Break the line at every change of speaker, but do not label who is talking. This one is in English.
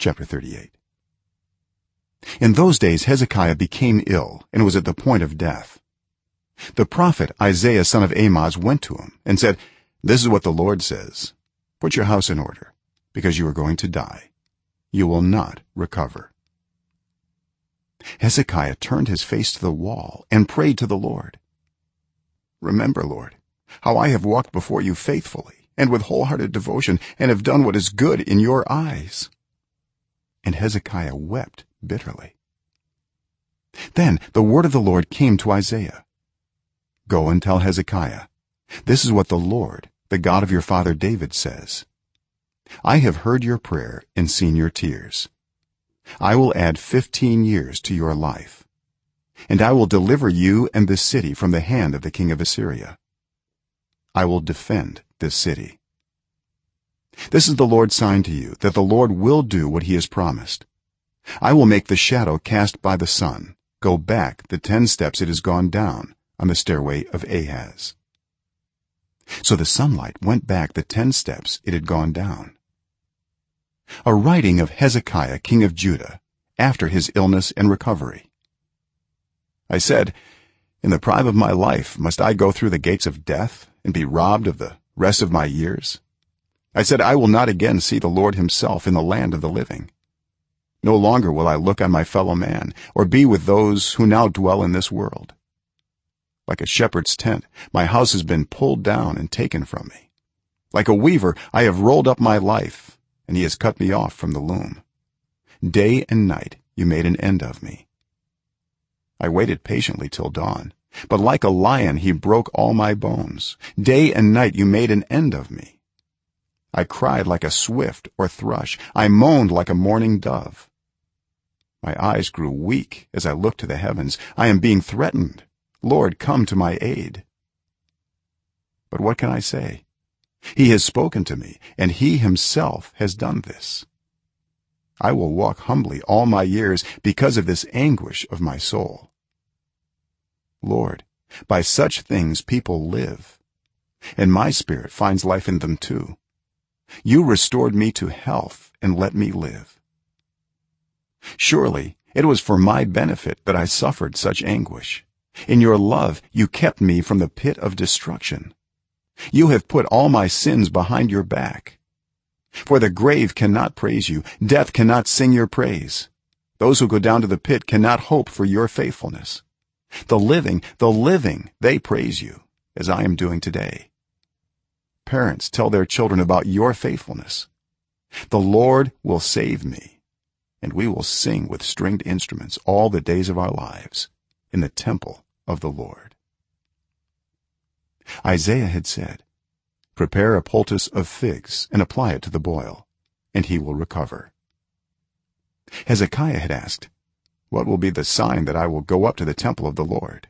chapter 38 in those days hezekiah became ill and was at the point of death. The prophet isaiah son of amoz went to him and said this is what the lord says. Put your house in order. Because you are going to die you will not recover. Hezekiah turned his face to the wall and prayed to the lord. Remember lord how i have walked before you faithfully and with wholehearted devotion and have done what is good in your eyes and hezekiah wept bitterly. Then the word of the lord came to isaiah. Go and tell hezekiah this is what the lord the god of your father david says. I have heard your prayer and seen your tears. I will add 15 years to your life and i will deliver you and this city from the hand of the king of assyria. I will defend this city this is the lord's sign to you that the lord will do what he has promised. I will make the shadow cast by the sun go back the 10 steps it has gone down on the stairway of ahaz. So the sunlight went back the 10 steps it had gone down. A writing of hezekiah king of judah after his illness and recovery. I said in the prime of my life must i go through the gates of death and be robbed of the rest of my years i said i will not again see the lord himself in the land of the living. No longer will i look on my fellow man or be with those who now dwell in this world. Like a shepherd's tent my house has been pulled down and taken from me. Like a weaver i have rolled up my life and he has cut me off from the loom. Day and night you made an end of me. I waited patiently till dawn but like a lion he broke all my bones. Day and night you made an end of me i cried like a swift or thrush. I moaned like a mourning dove. My eyes grew weak as i looked to the heavens. I am being threatened. Lord come to my aid. But what can i say? He has spoken to me and he himself has done this. I will walk humbly all my years because of this anguish of my soul. Lord by such things people live and my spirit finds life in them too you restored me to health and let me live. Surely it was for my benefit that i suffered such anguish. In your love you kept me from the pit of destruction. You have put all my sins behind your back. For the grave cannot praise you. Death cannot sing your praise. Those who go down to the pit cannot hope for your faithfulness. The living the living they praise you as i am doing today parents tell their children about your faithfulness. The lord will save me and we will sing with stringed instruments all the days of our lives in the temple of the lord. Isaiah had said prepare a poultice of figs and apply it to the boil and he will recover. Hezekiah had asked what will be the sign that i will go up to the temple of the lord